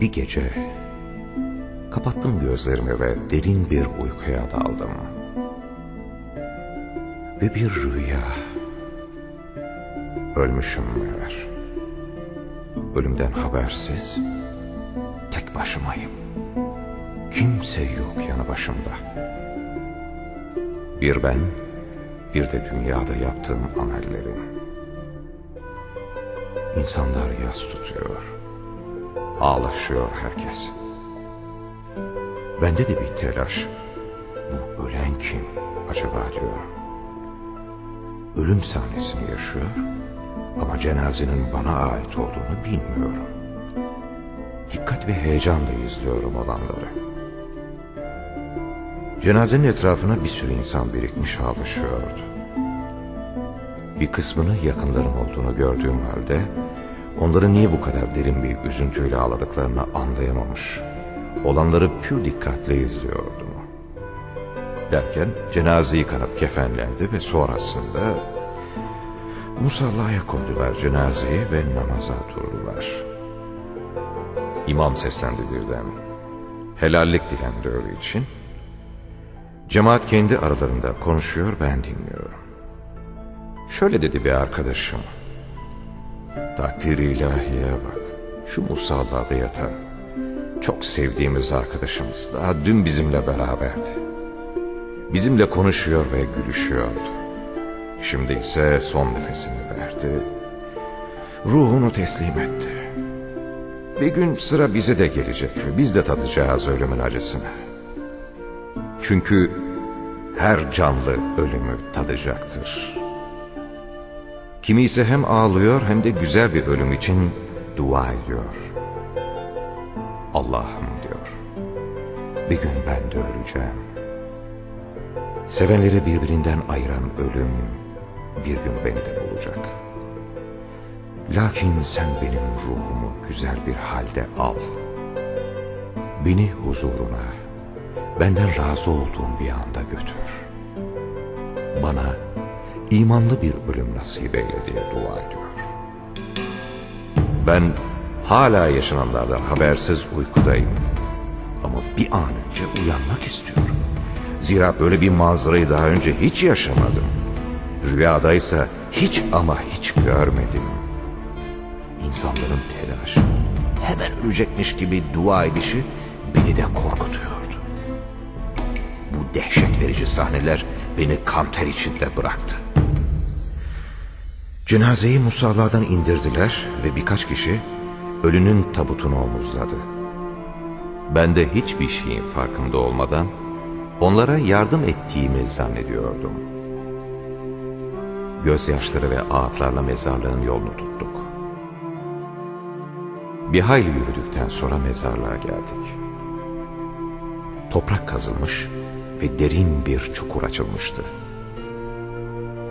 Bir gece kapattım gözlerimi ve derin bir uykuya daldım. Ve bir rüya. Ölmüşüm meğer. Ölümden habersiz tek başımayım. Kimse yok yanı başımda. Bir ben, bir de dünyada yaptığım amellerim. İnsanlar yas tutuyor. Ağlaşıyor herkes. Bende de bir telaş. Bu ölen kim acaba diyor. Ölüm sahnesini yaşıyor ama cenazenin bana ait olduğunu bilmiyorum. Dikkat ve heyecanla izliyorum olanları. Cenazenin etrafına bir sürü insan birikmiş ağlaşıyordu. Bir kısmını yakınlarım olduğunu gördüğüm halde onları niye bu kadar derin bir üzüntüyle ağladıklarını anlayamamış. Olanları pür dikkatle izliyordum. Derken cenaze yıkanıp kefenlendi ve sonrasında musallaya koydular cenazeyi ve namaza durdular. İmam seslendi birden. Helallik dilendi için. Cemaat kendi aralarında konuşuyor ben dinliyorum. Şöyle dedi bir arkadaşım. Takdir ilahiye bak. Şu musallada yatan. Çok sevdiğimiz arkadaşımız daha dün bizimle beraberdi. Bizimle konuşuyor ve gülüşüyordu. Şimdi ise son nefesini verdi. Ruhunu teslim etti. Bir gün sıra bize de gelecek ve biz de tadacağız ölümün acısını. Çünkü her canlı ölümü tadacaktır. Kimi ise hem ağlıyor hem de güzel bir ölüm için dua ediyor. Allah'ım diyor. Bir gün ben de öleceğim. Sevenleri birbirinden ayıran ölüm bir gün beni de bulacak. Lakin sen benim ruhumu güzel bir halde al. Beni huzuruna, benden razı olduğum bir anda götür. Bana imanlı bir ölüm nasip eyle diye dua ediyor. Ben hala yaşananlardan habersiz uykudayım. Ama bir an önce uyanmak istiyorum. Zira böyle bir manzarayı daha önce hiç yaşamadım. Rüyadaysa hiç ama hiç görmedim. İnsanların telaşı, hemen ölecekmiş gibi dua edişi beni de korkutuyordu. Bu dehşet verici sahneler beni kanter içinde bıraktı. Cenazeyi musalladan indirdiler ve birkaç kişi ölünün tabutunu omuzladı. Ben de hiçbir şeyin farkında olmadan onlara yardım ettiğimi zannediyordum. Gözyaşları ve ağıtlarla mezarlığın yolunu tuttuk. Bir hayli yürüdükten sonra mezarlığa geldik. Toprak kazılmış ve derin bir çukur açılmıştı.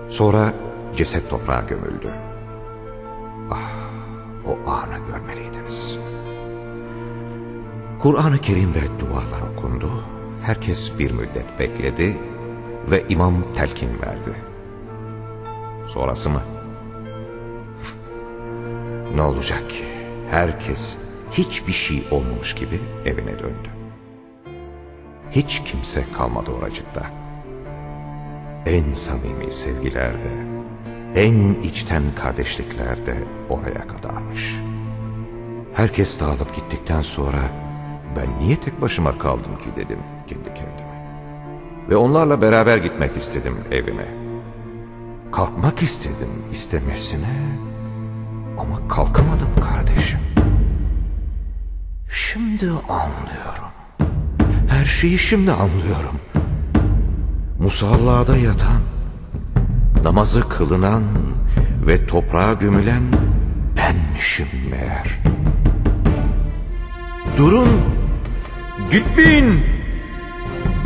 Sonra ceset toprağa gömüldü. Ah, o anı görmeliydiniz. Kur'an-ı Kerim ve dualar okundu. Herkes bir müddet bekledi ve imam telkin verdi. Sonrası mı? ne olacak ki? Herkes hiçbir şey olmamış gibi evine döndü. Hiç kimse kalmadı oracıkta. En samimi sevgilerde, en içten kardeşliklerde oraya kadarmış. Herkes dağılıp gittikten sonra ben niye tek başıma kaldım ki dedim kendi kendime. Ve onlarla beraber gitmek istedim evime. Kalkmak istedim istemesine ama kalkamadım kardeşim. Şimdi anlıyorum. Her şeyi şimdi anlıyorum. Musallada yatan, namazı kılınan ve toprağa gömülen benmişim meğer. Durun, gitmeyin,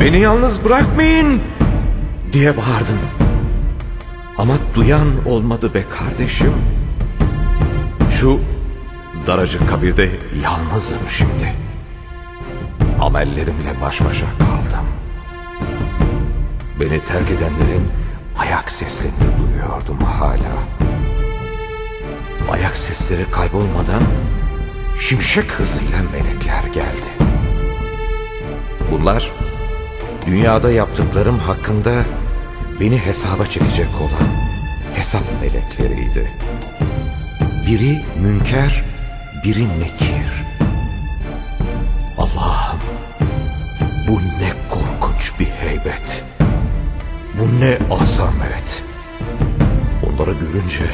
beni yalnız bırakmayın diye bağırdım. Ama duyan olmadı be kardeşim. Şu daracık kabirde yalnızım şimdi. Amellerimle baş başa kaldım. Beni terk edenlerin ayak seslerini duyuyordum hala. Ayak sesleri kaybolmadan şimşek hızıyla melekler geldi. Bunlar dünyada yaptıklarım hakkında beni hesaba çekecek olan hesap melekleriydi. Biri münker, biri nekir. Bu ne azamet. Onları görünce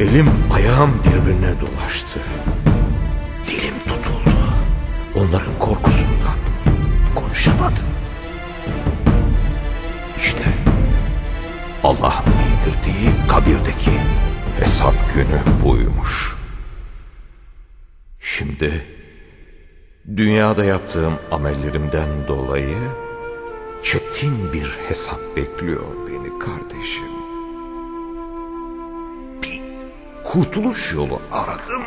elim ayağım birbirine dolaştı. Dilim tutuldu. Onların korkusundan konuşamadım. İşte Allah'ın bildirdiği kabirdeki hesap günü buymuş. Şimdi dünyada yaptığım amellerimden dolayı çetin bir hesap bekliyor beni kardeşim. Bir kurtuluş yolu aradım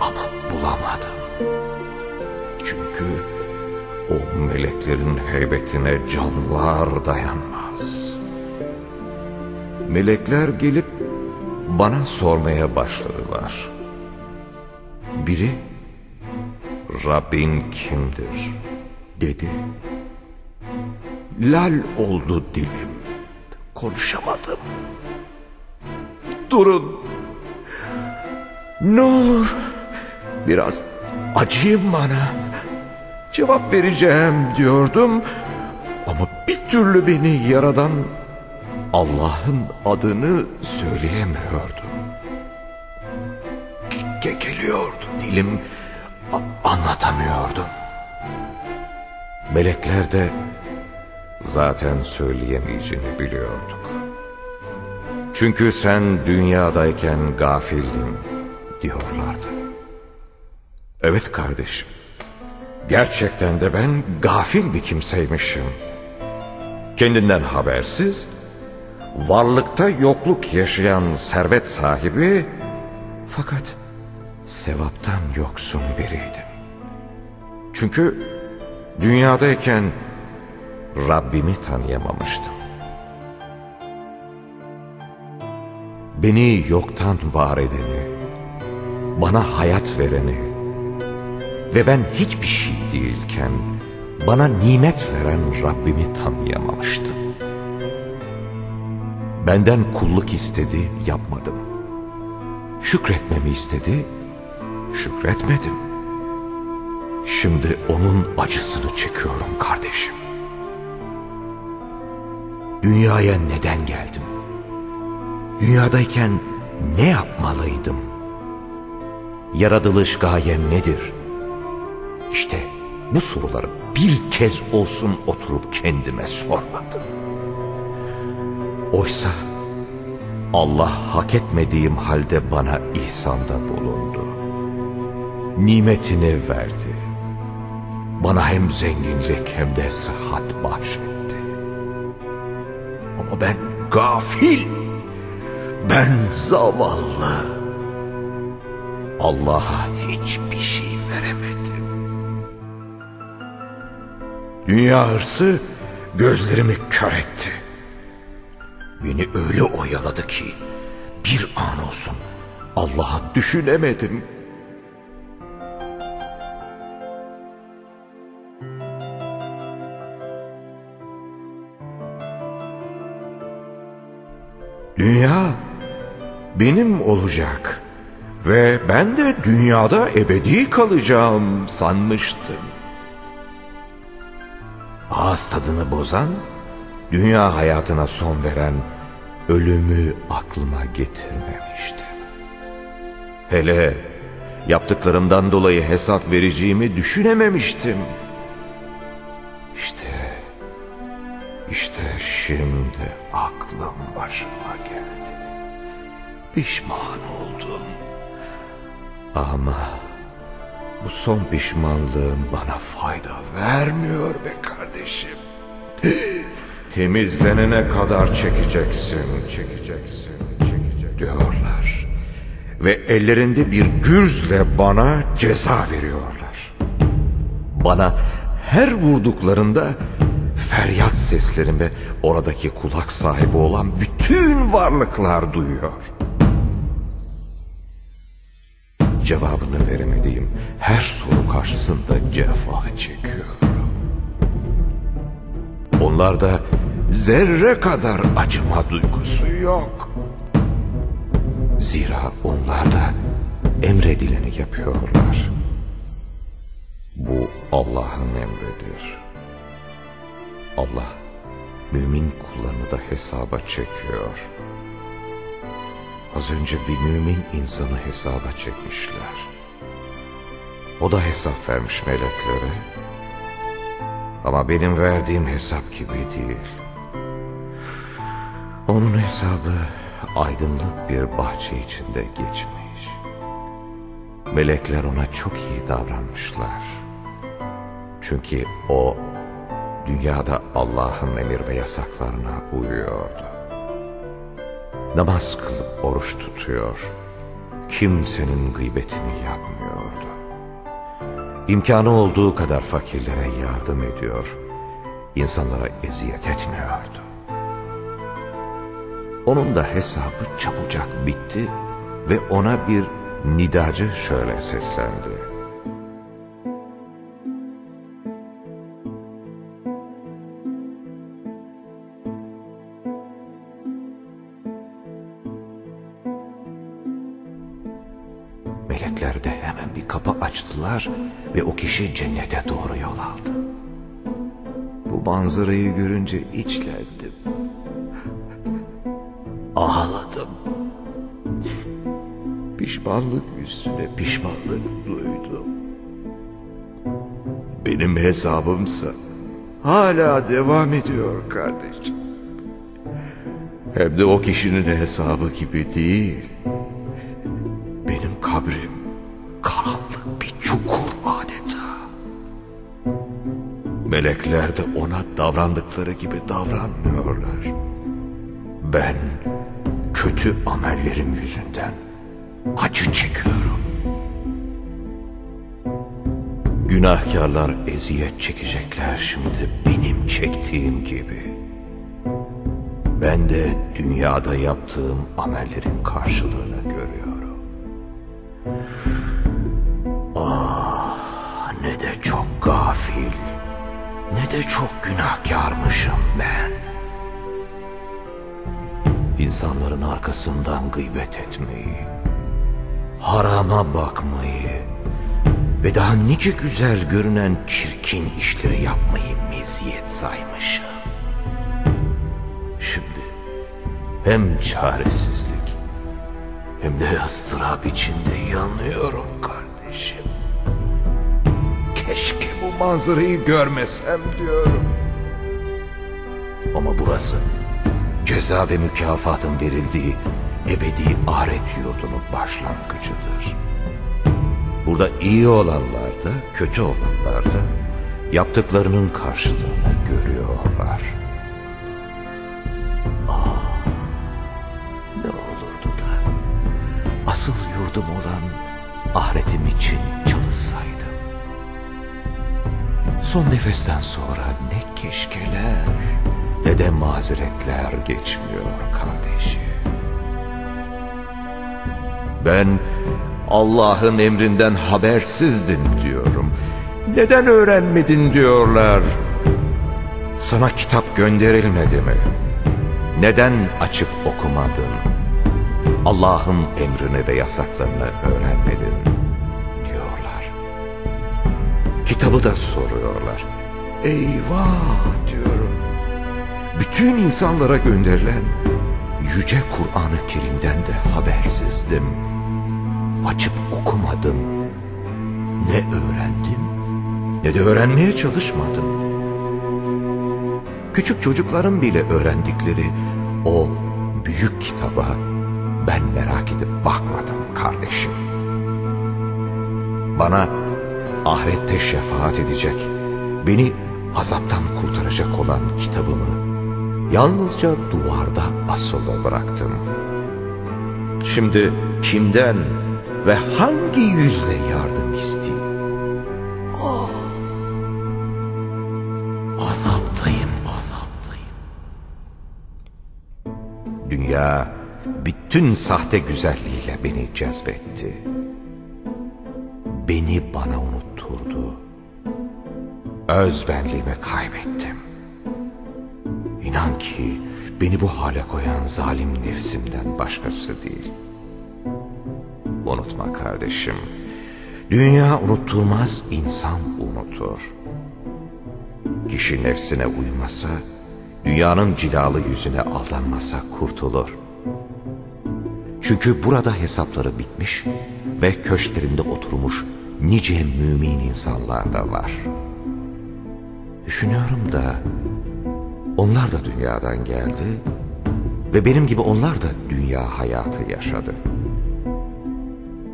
ama bulamadım. Çünkü o meleklerin heybetine canlar dayanmaz. Melekler gelip bana sormaya başladılar. Biri Rabbin kimdir dedi. Lal oldu dilim. Konuşamadım. Durun. Ne olur biraz acıyın bana. Cevap vereceğim diyordum ama bir türlü beni yaradan Allah'ın adını söyleyemiyordum. Ge geliyordu dilim anlatamıyordum. Melekler de zaten söyleyemeyeceğini biliyorduk. Çünkü sen dünyadayken gafildin diyorlardı. Evet kardeşim. Gerçekten de ben gafil bir kimseymişim. Kendinden habersiz, varlıkta yokluk yaşayan servet sahibi fakat sevaptan yoksun biriydim. Çünkü dünyadayken Rabbimi tanıyamamıştım. Beni yoktan var edeni, bana hayat vereni ve ben hiçbir şey değilken bana nimet veren Rabbimi tanıyamamıştım. Benden kulluk istedi, yapmadım. Şükretmemi istedi, şükretmedim. Şimdi onun acısını çekiyorum kardeşim. Dünyaya neden geldim? Dünyadayken ne yapmalıydım? Yaratılış gayem nedir? İşte bu soruları bir kez olsun oturup kendime sormadım. Oysa Allah hak etmediğim halde bana ihsanda bulundu. Nimetini verdi. Bana hem zenginlik hem de sıhhat bahşetti. Ama ben gafil, ben zavallı. Allah'a hiçbir şey veremedim. Dünya hırsı gözlerimi kör etti. Beni öyle oyaladı ki bir an olsun Allah'a düşünemedim. Dünya benim olacak ve ben de dünyada ebedi kalacağım sanmıştım. Ağız tadını bozan, dünya hayatına son veren ölümü aklıma getirmemiştim. Hele yaptıklarımdan dolayı hesap vereceğimi düşünememiştim. İşte, işte şimdi aklım başıma. Pişman oldum. Ama bu son pişmanlığım bana fayda vermiyor be kardeşim. Temizlenene kadar çekeceksin, çekeceksin, çekeceksin diyorlar. Ve ellerinde bir gürzle bana ceza veriyorlar. Bana her vurduklarında feryat seslerimi oradaki kulak sahibi olan bütün varlıklar duyuyor. Cevabını veremediğim her soru karşısında cefa çekiyorum. Onlarda zerre kadar acıma duygusu yok. Zira onlar da emredileni yapıyorlar. Bu Allah'ın emridir. Allah mümin kullarını da hesaba çekiyor. Az önce bir mümin insanı hesaba çekmişler. O da hesap vermiş meleklere. Ama benim verdiğim hesap gibi değil. Onun hesabı aydınlık bir bahçe içinde geçmiş. Melekler ona çok iyi davranmışlar. Çünkü o dünyada Allah'ın emir ve yasaklarına uyuyordu. Namaz kılıp oruç tutuyor. Kimsenin gıybetini yapmıyordu. İmkanı olduğu kadar fakirlere yardım ediyor. İnsanlara eziyet etmiyordu. Onun da hesabı çabucak bitti ve ona bir nidacı şöyle seslendi. Kapı açtılar ve o kişi cennete doğru yol aldı. Bu manzarayı görünce içlendim. Ağladım. Pişmanlık üstüne pişmanlık duydum. Benim hesabımsa hala devam ediyor kardeşim. Hem de o kişinin hesabı gibi değil. De ona davrandıkları gibi davranmıyorlar. Ben kötü amellerim yüzünden acı çekiyorum. Günahkarlar eziyet çekecekler şimdi benim çektiğim gibi. Ben de dünyada yaptığım amellerin karşılığını görüyorum. Ah ne de çok gafil, ne de çok günahkarmışım ben. İnsanların arkasından gıybet etmeyi, harama bakmayı ve daha nice güzel görünen çirkin işleri yapmayı meziyet saymışım. Şimdi hem çaresizlik hem de ıstırap içinde yanıyorum kardeşim. Manzarayı görmesem diyorum. Ama burası ceza ve mükafatın verildiği ebedi ahiret yurdunun başlangıcıdır. Burada iyi olanlar da kötü olanlar da yaptıklarının karşılığını görüyorlar. Ah, ne olurdu da asıl yurdum olan ahiretim için çalışsaydım. Son nefesten sonra ne keşkeler ne de mazeretler geçmiyor kardeşim. Ben Allah'ın emrinden habersizdim diyorum. Neden öğrenmedin diyorlar. Sana kitap gönderilmedi mi? Neden açıp okumadın? Allah'ın emrini ve yasaklarını öğrenmedin Kitabı da soruyorlar. Eyvah diyorum. Bütün insanlara gönderilen yüce Kur'an-ı Kerim'den de habersizdim. Açıp okumadım. Ne öğrendim ne de öğrenmeye çalışmadım. Küçük çocukların bile öğrendikleri o büyük kitaba ben merak edip bakmadım kardeşim. Bana ahirette şefaat edecek, beni azaptan kurtaracak olan kitabımı yalnızca duvarda asılı bıraktım. Şimdi kimden ve hangi yüzle yardım isteyeyim? Oh. Azaptayım. Dünya bütün sahte güzelliğiyle beni cezbetti. beni bana. Özbenliğimi kaybettim. İnan ki beni bu hale koyan zalim nefsimden başkası değil. Unutma kardeşim. Dünya unutturmaz, insan unutur. Kişi nefsine uymasa, dünyanın cilalı yüzüne aldanmasa kurtulur. Çünkü burada hesapları bitmiş ve köşklerinde oturmuş nice mümin insanlar da var. Düşünüyorum da onlar da dünyadan geldi ve benim gibi onlar da dünya hayatı yaşadı.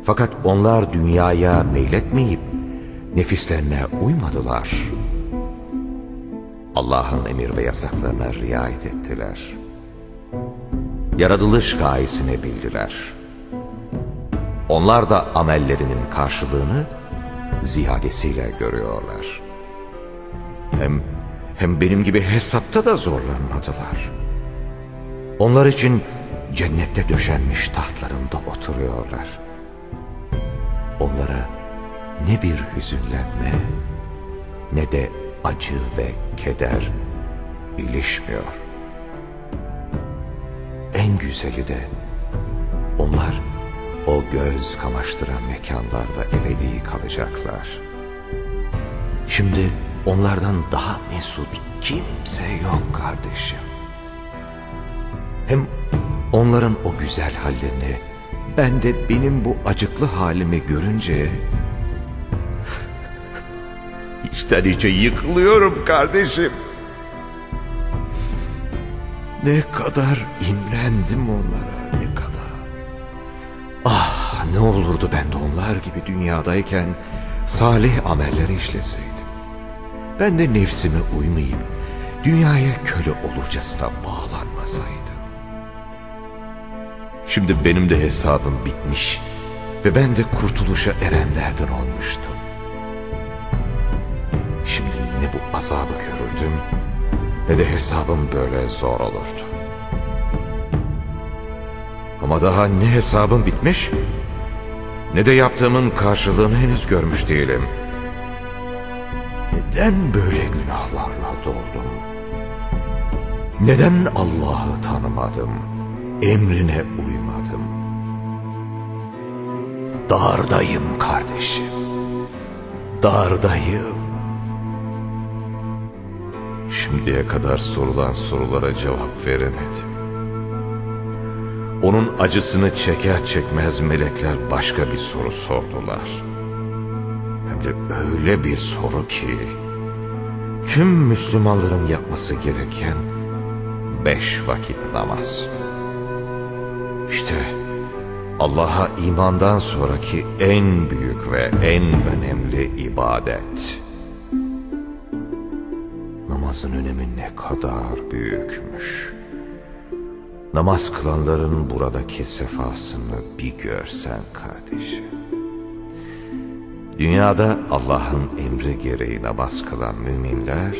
Fakat onlar dünyaya meyletmeyip nefislerine uymadılar. Allah'ın emir ve yasaklarına riayet ettiler. Yaratılış gayesini bildiler. Onlar da amellerinin karşılığını ziyadesiyle görüyorlar. Hem hem benim gibi hesapta da zorlanmadılar. Onlar için cennette döşenmiş tahtlarında oturuyorlar. Onlara ne bir hüzünlenme ne de acı ve keder ilişmiyor. En güzeli de onlar o göz kamaştıran mekanlarda ebedi kalacaklar. Şimdi onlardan daha mesut kimse yok kardeşim. Hem onların o güzel hallerini ben de benim bu acıklı halimi görünce içten içe yıkılıyorum kardeşim. Ne kadar imrendim onlara ne kadar. Ah ne olurdu ben de onlar gibi dünyadayken salih amelleri işleseydim. Ben de nefsime uymayıp dünyaya köle olurcasına bağlanmasaydım. Şimdi benim de hesabım bitmiş ve ben de kurtuluşa erenlerden olmuştum. Şimdi ne bu azabı görürdüm ne de hesabım böyle zor olurdu. Ama daha ne hesabım bitmiş ne de yaptığımın karşılığını henüz görmüş değilim. Neden böyle günahlarla doldum? Neden Allah'ı tanımadım? Emrine uymadım. Dardayım kardeşim. Dardayım. Şimdiye kadar sorulan sorulara cevap veremedim. Onun acısını çeker çekmez melekler başka bir soru sordular. Hem öyle bir soru ki tüm Müslümanların yapması gereken beş vakit namaz. İşte Allah'a imandan sonraki en büyük ve en önemli ibadet. Namazın önemi ne kadar büyükmüş. Namaz kılanların buradaki sefasını bir görsen kardeşim. Dünyada Allah'ın emri gereği namaz kılan müminler,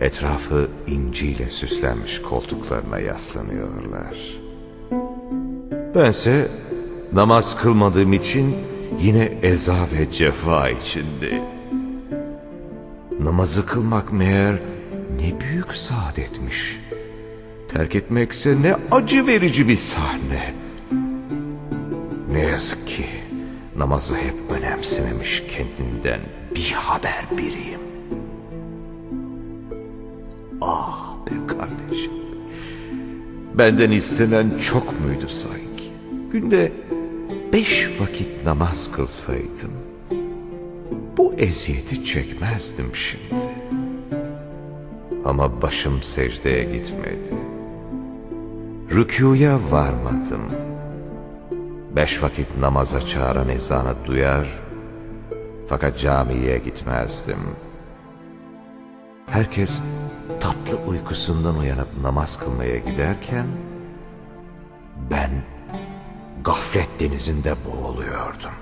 etrafı inciyle süslenmiş koltuklarına yaslanıyorlar. Bense namaz kılmadığım için yine eza ve cefa içinde. Namazı kılmak meğer ne büyük saadetmiş. Terk etmekse ne acı verici bir sahne. Ne yazık ki namazı hep önemsememiş kendinden bir haber biriyim. Ah be kardeşim. Benden istenen çok muydu sanki? Günde beş vakit namaz kılsaydım. Bu eziyeti çekmezdim şimdi. Ama başım secdeye gitmedi. Rükuya varmadım. Beş vakit namaza çağıran ezanı duyar, fakat camiye gitmezdim. Herkes tatlı uykusundan uyanıp namaz kılmaya giderken, ben gaflet denizinde boğuluyordum.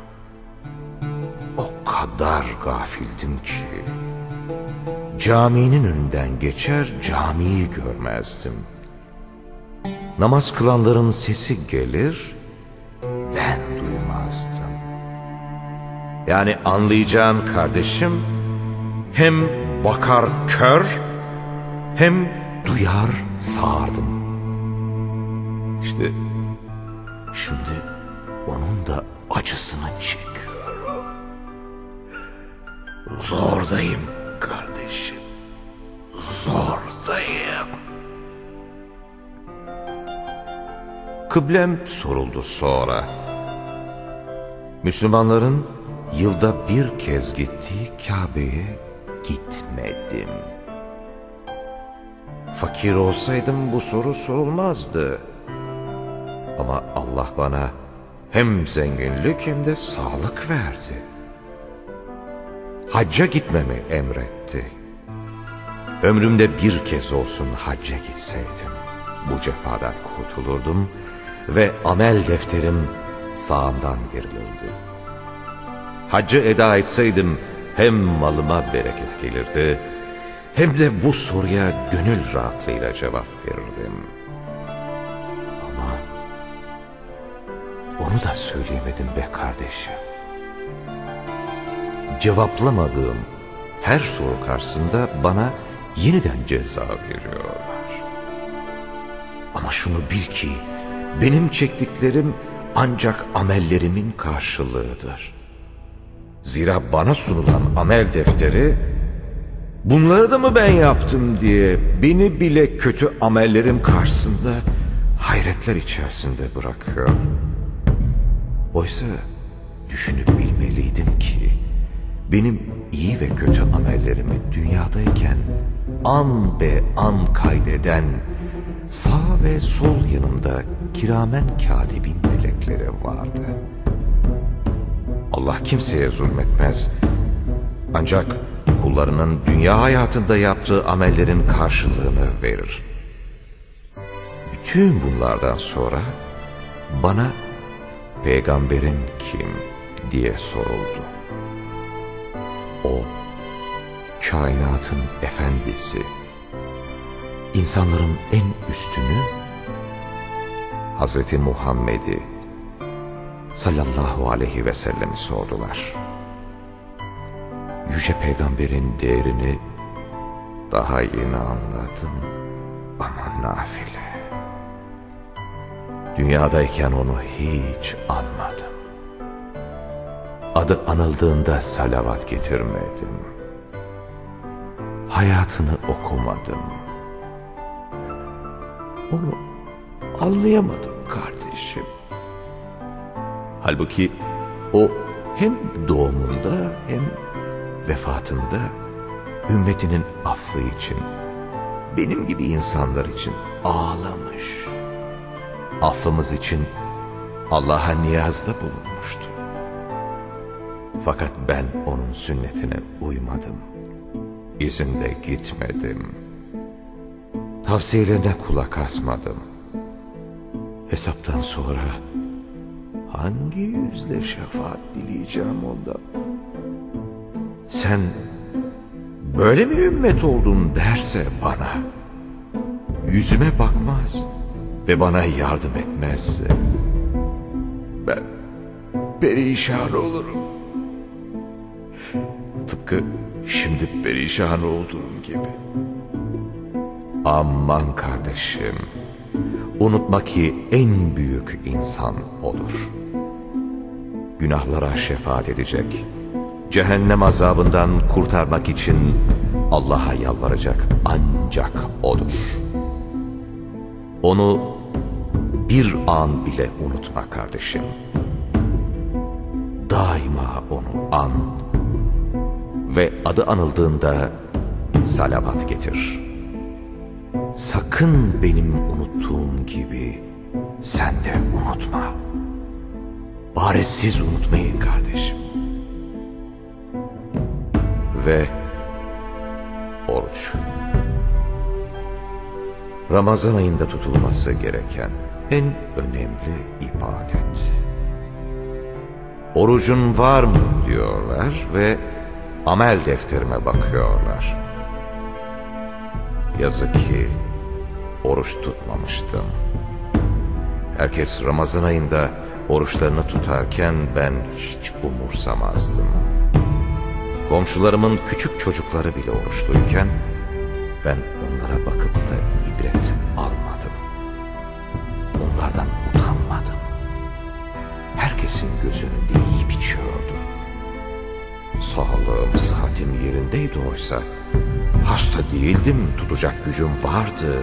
O kadar gafildim ki, caminin önünden geçer camiyi görmezdim. Namaz kılanların sesi gelir, Yani anlayacağın kardeşim hem bakar kör hem duyar sağırdım. İşte şimdi onun da acısını çekiyorum. Zordayım kardeşim. Zordayım. Kıblem soruldu sonra. Müslümanların yılda bir kez gittiği Kabe'ye gitmedim. Fakir olsaydım bu soru sorulmazdı. Ama Allah bana hem zenginlik hem de sağlık verdi. Hacca gitmemi emretti. Ömrümde bir kez olsun hacca gitseydim, bu cefadan kurtulurdum ve amel defterim sağından verilirdi. Haccı eda etseydim hem malıma bereket gelirdi, hem de bu soruya gönül rahatlığıyla cevap verirdim. Ama onu da söyleyemedim be kardeşim. Cevaplamadığım her soru karşısında bana yeniden ceza veriyorlar. Ama şunu bil ki benim çektiklerim ancak amellerimin karşılığıdır. Zira bana sunulan amel defteri bunları da mı ben yaptım diye beni bile kötü amellerim karşısında hayretler içerisinde bırakıyor. Oysa düşünüp bilmeliydim ki benim iyi ve kötü amellerimi dünyadayken an be an kaydeden sağ ve sol yanımda kiramen katibin melekleri vardı. Allah kimseye zulmetmez. Ancak kullarının dünya hayatında yaptığı amellerin karşılığını verir. Bütün bunlardan sonra bana peygamberin kim diye soruldu. O kainatın efendisi, insanların en üstünü Hazreti Muhammed'i sallallahu aleyhi ve sellemi sordular. Yüce Peygamber'in değerini daha yeni anladım ama nafile. Dünyadayken onu hiç anmadım. Adı anıldığında salavat getirmedim. Hayatını okumadım. Onu anlayamadım kardeşim. Halbuki o hem doğumunda hem vefatında ümmetinin affı için, benim gibi insanlar için ağlamış. Affımız için Allah'a niyazda bulunmuştu. Fakat ben onun sünnetine uymadım. İzinde gitmedim. Tavsiyelerine kulak asmadım. Hesaptan sonra hangi yüzle şefaat dileyeceğim ondan? Sen böyle mi ümmet oldun derse bana, yüzüme bakmaz ve bana yardım etmezse, ben perişan olurum. Tıpkı şimdi perişan olduğum gibi. Aman kardeşim, unutma ki en büyük insan olur. Günahlara şefaat edecek, cehennem azabından kurtarmak için Allah'a yalvaracak ancak O'dur. Onu bir an bile unutma kardeşim. Daima onu an ve adı anıldığında salavat getir. Sakın benim unuttuğum gibi sen de unutma. Bari siz unutmayın kardeşim. Ve oruç. Ramazan ayında tutulması gereken en önemli ibadet. Orucun var mı diyorlar ve amel defterime bakıyorlar. Yazık ki oruç tutmamıştım. Herkes Ramazan ayında oruçlarını tutarken ben hiç umursamazdım. Komşularımın küçük çocukları bile oruçluyken ben onlara bakıp da ibret almadım. Onlardan utanmadım. Herkesin gözünde yiyip içiyordum. Sağlığım, sıhhatim yerindeydi oysa. Hasta değildim, tutacak gücüm vardı.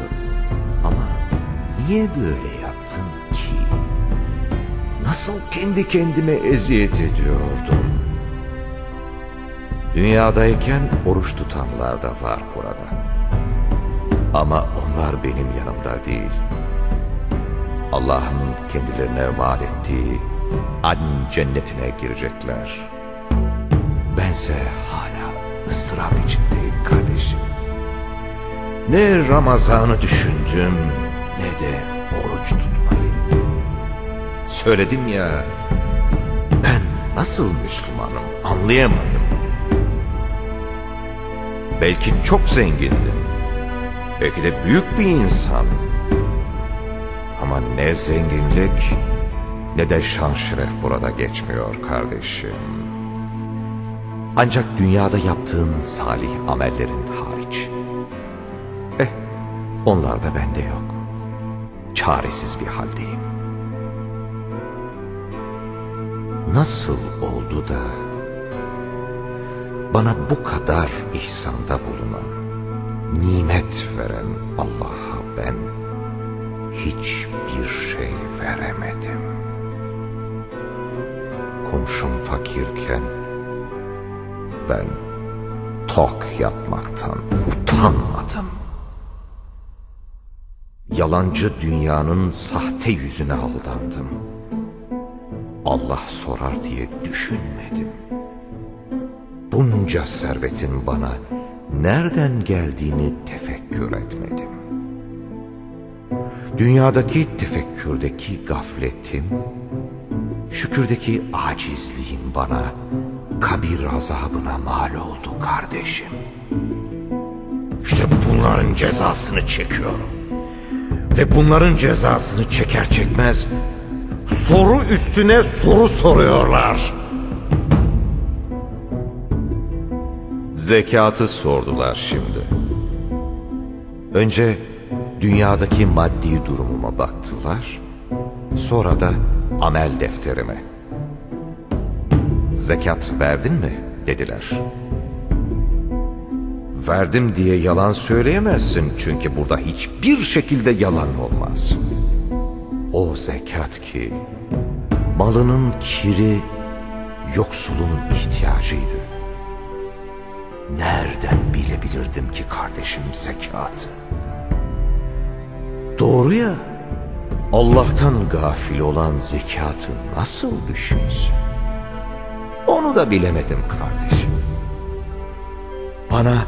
Ama niye böyle? Nasıl kendi kendime eziyet ediyordum? Dünyadayken oruç tutanlar da var burada. Ama onlar benim yanımda değil. Allah'ın kendilerine vaat ettiği an cennetine girecekler. Bense hala ıstırap içindeyim kardeşim. Ne Ramazan'ı düşündüm ne de oruç tutmayı. Söyledim ya ben nasıl Müslümanım anlayamadım. Belki çok zengindim. Belki de büyük bir insan. Ama ne zenginlik ne de şan şeref burada geçmiyor kardeşim. Ancak dünyada yaptığın salih amellerin hariç. Eh, onlar da bende yok. Çaresiz bir haldeyim. Nasıl oldu da bana bu kadar ihsanda bulunan, nimet veren Allah'a ben hiçbir şey veremedim. Komşum fakirken ben tok yapmaktan utanmadım. Yalancı dünyanın sahte yüzüne aldandım. Allah sorar diye düşünmedim. Bunca servetin bana nereden geldiğini tefekkür etmedim. Dünyadaki tefekkürdeki gafletim, şükürdeki acizliğim bana kabir azabına mal oldu kardeşim. İşte bunların cezasını çekiyorum. Ve bunların cezasını çeker çekmez soru üstüne soru soruyorlar. Zekatı sordular şimdi. Önce dünyadaki maddi durumuma baktılar. Sonra da amel defterime. Zekat verdin mi dediler. Verdim diye yalan söyleyemezsin çünkü burada hiçbir şekilde yalan olmaz. O zekat ki malının kiri yoksulun ihtiyacıydı. Nereden bilebilirdim ki kardeşim zekatı? Doğru ya, Allah'tan gafil olan zekatı nasıl düşünsün? Onu da bilemedim kardeşim. Bana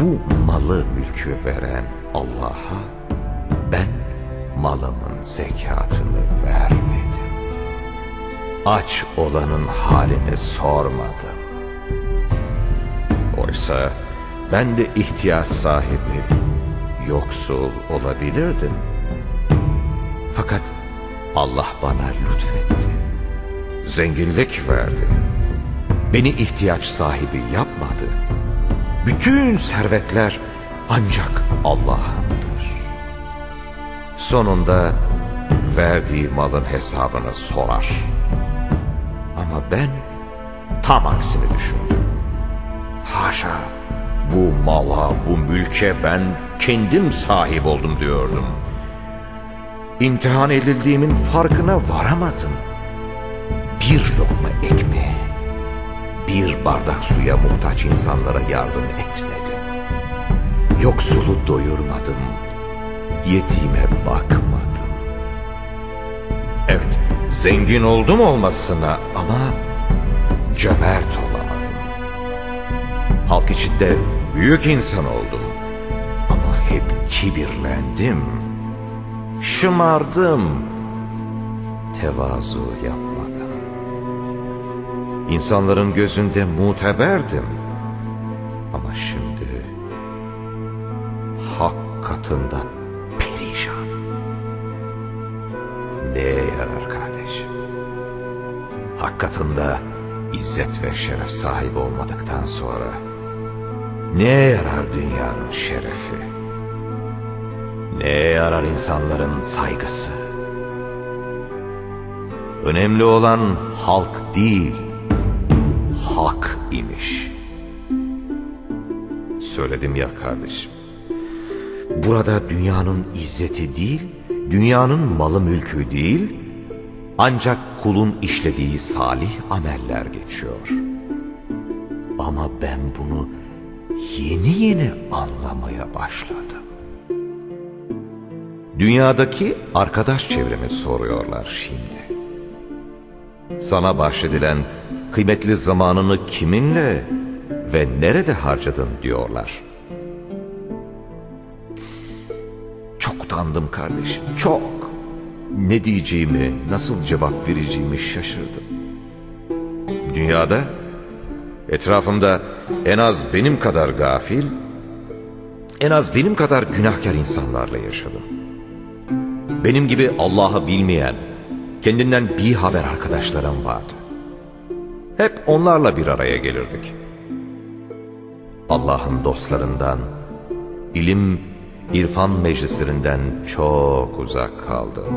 bu malı mülkü veren Allah'a ben malımın zekatını vermedim. Aç olanın halini sormadım. Oysa ben de ihtiyaç sahibi, yoksul olabilirdim. Fakat Allah bana lütfetti. Zenginlik verdi. Beni ihtiyaç sahibi yapmadı. Bütün servetler ancak Allah'ındır. Sonunda verdiği malın hesabını sorar. Ama ben tam aksini düşündüm. Haşa bu mala, bu mülke ben kendim sahip oldum diyordum. İmtihan edildiğimin farkına varamadım. Bir lokma ekmeğe, bir bardak suya muhtaç insanlara yardım etmedim. Yoksulu doyurmadım, yetime bakmadım. Evet, zengin oldum olmasına ama cömert olamadım. Halk içinde büyük insan oldum ama hep kibirlendim. Şımardım, tevazu yapmadım. İnsanların gözünde muteberdim. Ama şimdi hak katında Neye yarar kardeşim? hak katında izzet ve şeref sahibi olmadıktan sonra neye yarar dünyanın şerefi? Neye yarar insanların saygısı? Önemli olan halk değil, hak imiş. Söyledim ya kardeşim. Burada dünyanın izzeti değil, dünyanın malı mülkü değil, ancak kulun işlediği salih ameller geçiyor. Ama ben bunu yeni yeni anlamaya başladım. Dünyadaki arkadaş çevremi soruyorlar şimdi. Sana bahşedilen kıymetli zamanını kiminle ve nerede harcadın diyorlar. Utandım kardeşim, çok. Ne diyeceğimi, nasıl cevap vereceğimi şaşırdım. Dünyada, etrafımda en az benim kadar gafil, en az benim kadar günahkar insanlarla yaşadım. Benim gibi Allah'ı bilmeyen, kendinden bir haber arkadaşlarım vardı. Hep onlarla bir araya gelirdik. Allah'ın dostlarından, ilim, irfan meclislerinden çok uzak kaldım.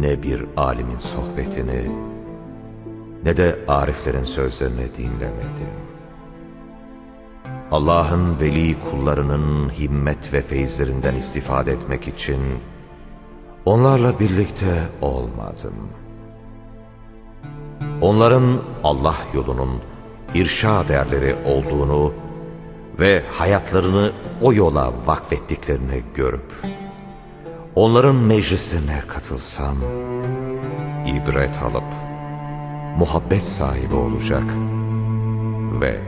Ne bir alimin sohbetini, ne de ariflerin sözlerini dinlemedim. Allah'ın veli kullarının himmet ve feyizlerinden istifade etmek için onlarla birlikte olmadım. Onların Allah yolunun irşad erleri olduğunu ve hayatlarını o yola vakfettiklerini görüp onların meclislerine katılsam ibret alıp muhabbet sahibi olacak ve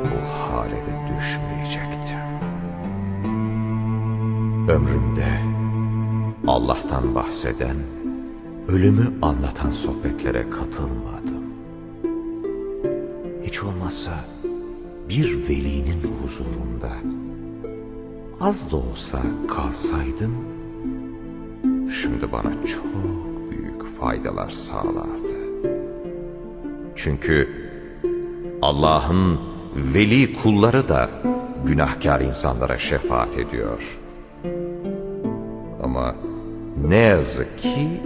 bu hale de düşmeyecektim. Ömrümde Allah'tan bahseden, ölümü anlatan sohbetlere katılmadım. Hiç olmazsa bir velinin huzurunda az da olsa kalsaydım, şimdi bana çok büyük faydalar sağlardı. Çünkü Allah'ın veli kulları da günahkar insanlara şefaat ediyor. Ama ne yazık ki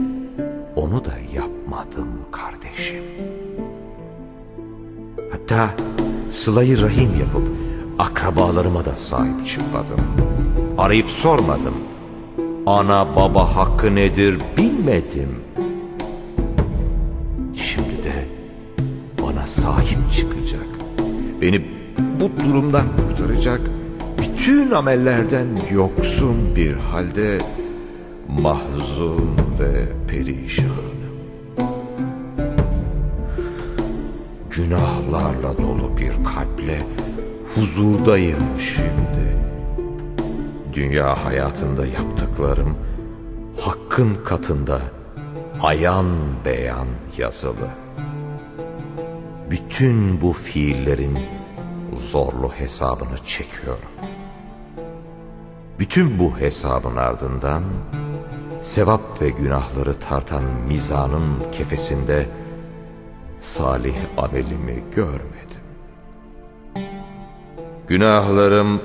onu da yapmadım kardeşim. Hatta sılayı rahim yapıp akrabalarıma da sahip çıkmadım. Arayıp sormadım. Ana baba hakkı nedir bilmedim. Şimdi de bana sahip çıkacak. Beni bu durumdan kurtaracak. Bütün amellerden yoksun bir halde mahzun ve perişanım. Günahlarla dolu bir kalple huzurdayım şimdi. Dünya hayatında yaptıklarım hakkın katında ayan beyan yazılı. Bütün bu fiillerin zorlu hesabını çekiyorum. Bütün bu hesabın ardından sevap ve günahları tartan mizanın kefesinde salih amelimi görmedim. Günahlarım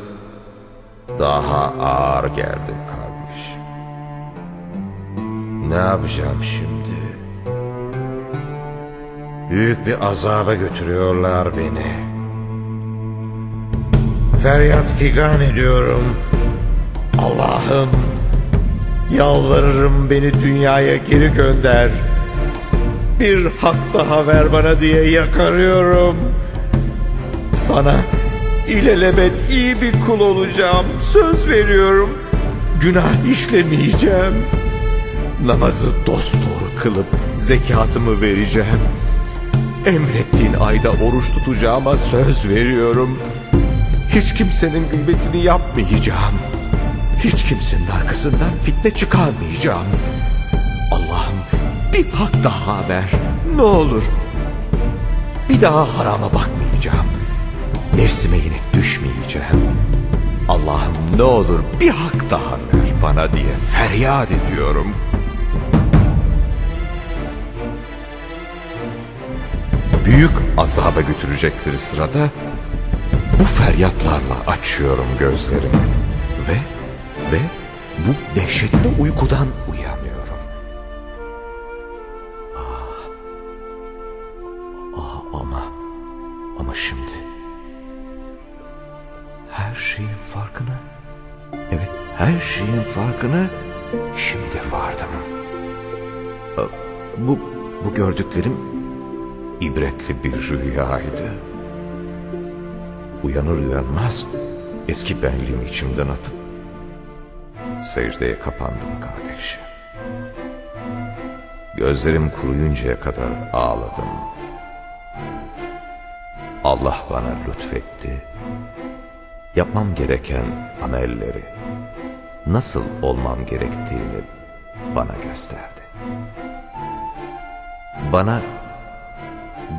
daha ağır geldi kardeşim. Ne yapacağım şimdi? Büyük bir azaba götürüyorlar beni. Feryat figan ediyorum. Allah'ım Yalvarırım beni dünyaya geri gönder. Bir hak daha ver bana diye yakarıyorum. Sana ilelebet iyi bir kul olacağım. Söz veriyorum. Günah işlemeyeceğim. Namazı dosdoğru kılıp zekatımı vereceğim. Emrettiğin ayda oruç tutacağıma söz veriyorum. Hiç kimsenin gıybetini yapmayacağım. Hiç kimsenin arkasından fitne çıkarmayacağım. Allah'ım bir hak daha ver. Ne olur. Bir daha harama bakmayacağım. Nefsime yine düşmeyeceğim. Allah'ım ne olur bir hak daha ver bana diye feryat ediyorum. büyük azaba götürecekleri sırada bu feryatlarla açıyorum gözlerimi ve ve bu dehşetli uykudan uyanıyorum. Farkına şimdi vardım. Bu bu gördüklerim ibretli bir rüyaydı. Uyanır uyanmaz eski benliğimi içimden atıp secdeye kapandım kardeşim. Gözlerim kuruyuncaya kadar ağladım. Allah bana lütfetti. Yapmam gereken amelleri, nasıl olmam gerektiğini bana gösterdi. Bana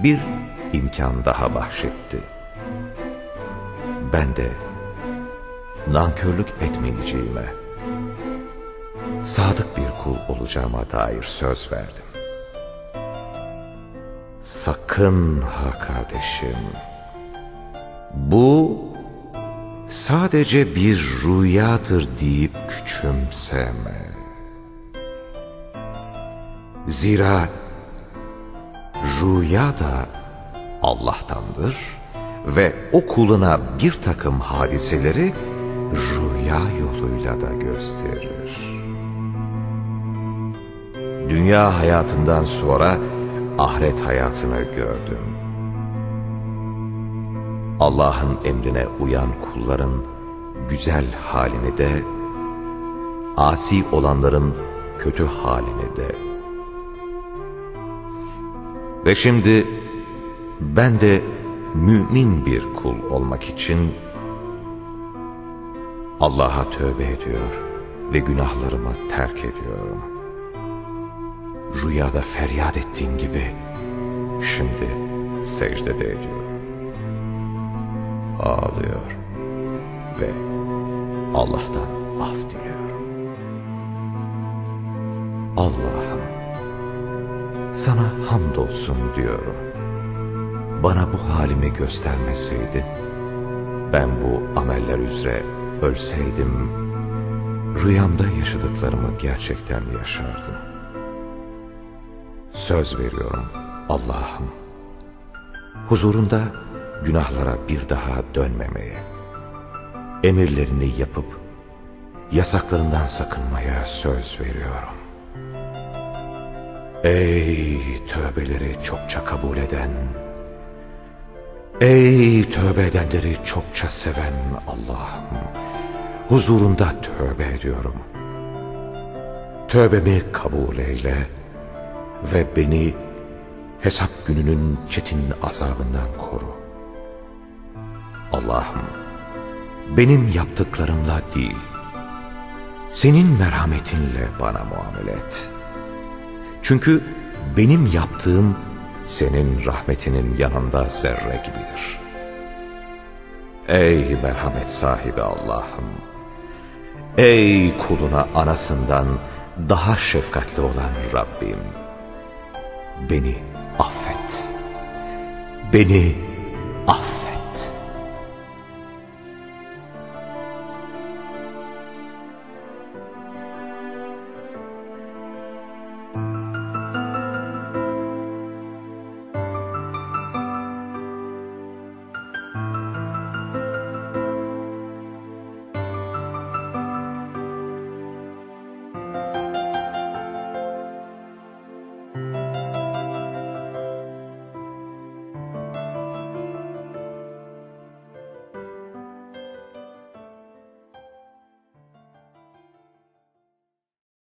bir imkan daha bahşetti. Ben de nankörlük etmeyeceğime, sadık bir kul olacağıma dair söz verdim. Sakın ha kardeşim, bu sadece bir rüyadır deyip küçümseme. Zira rüya da Allah'tandır ve o kuluna bir takım hadiseleri rüya yoluyla da gösterir. Dünya hayatından sonra ahiret hayatını gördüm. Allah'ın emrine uyan kulların güzel halini de, asi olanların kötü halini de. Ve şimdi ben de mümin bir kul olmak için Allah'a tövbe ediyor ve günahlarımı terk ediyorum. Rüyada feryat ettiğim gibi şimdi secdede ediyorum. Ağlıyor ve Allah'tan af diliyorum. Allah'ım sana hamdolsun diyorum. Bana bu halimi göstermeseydi, ben bu ameller üzere ölseydim, rüyamda yaşadıklarımı gerçekten yaşardım. Söz veriyorum Allah'ım, huzurunda günahlara bir daha dönmemeye, emirlerini yapıp yasaklarından sakınmaya söz veriyorum. Ey tövbeleri çokça kabul eden, ey tövbe edenleri çokça seven Allah'ım, huzurunda tövbe ediyorum. Tövbemi kabul eyle ve beni hesap gününün çetin azabından koru. Allah'ım, benim yaptıklarımla değil, senin merhametinle bana muamele et.'' Çünkü benim yaptığım senin rahmetinin yanında zerre gibidir. Ey merhamet sahibi Allah'ım! Ey kuluna anasından daha şefkatli olan Rabbim! Beni affet. Beni affet.